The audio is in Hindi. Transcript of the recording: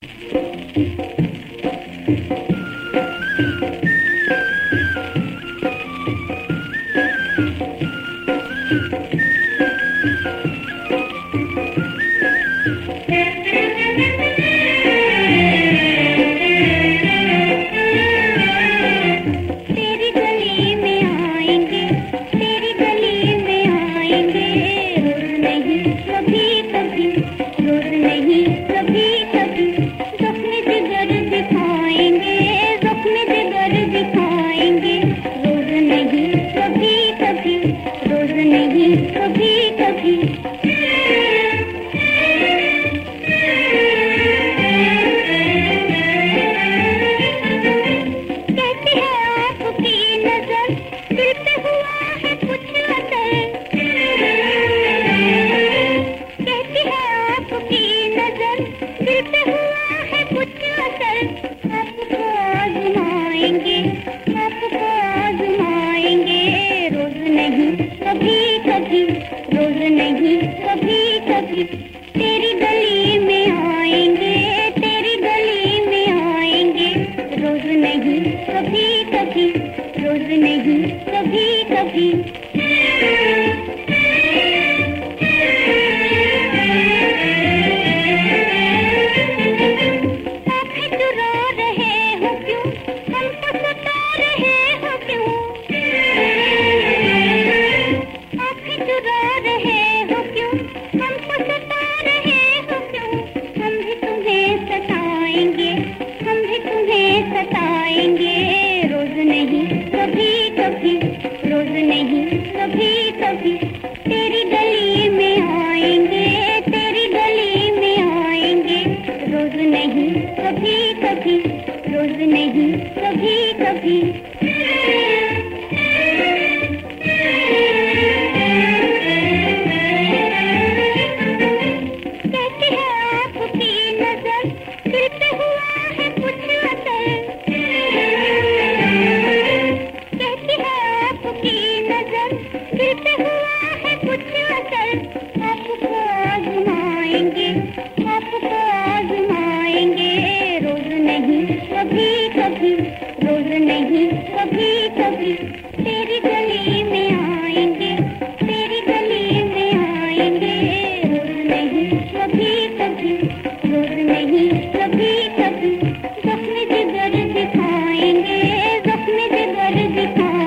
thank you कभी कभी, रोज नहीं, कभी कभी। तेरी गली में आएँगे, तेरी गली में आएँगे। रोज नहीं, कभी कभी, रोज नहीं, कभी कभी। कभी रोज नहीं कभी कभी। कभी कभी, रोज नहीं, कभी कभी। तेरी गली में आएँगे, तेरी गली में आएँगे। रोज नहीं, कभी कभी, रोज नहीं, कभी कभी। जख्म जिगर दिखाएँगे, जख्म जिगर दिखाएँगे